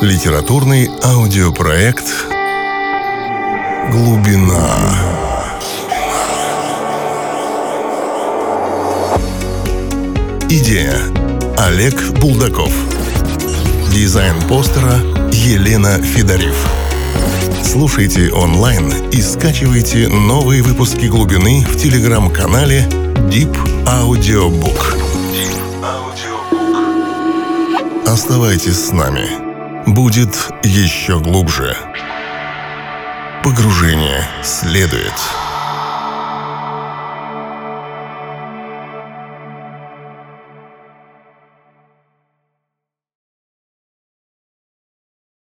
Литературный аудиопроект «Глубина». Идея. Олег Булдаков. Дизайн постера Елена Федорив. Слушайте онлайн и скачивайте новые выпуски «Глубины» в телеграм-канале Deep Audiobook. Deep Audiobook. Оставайтесь с нами. Будет еще глубже. Погружение следует.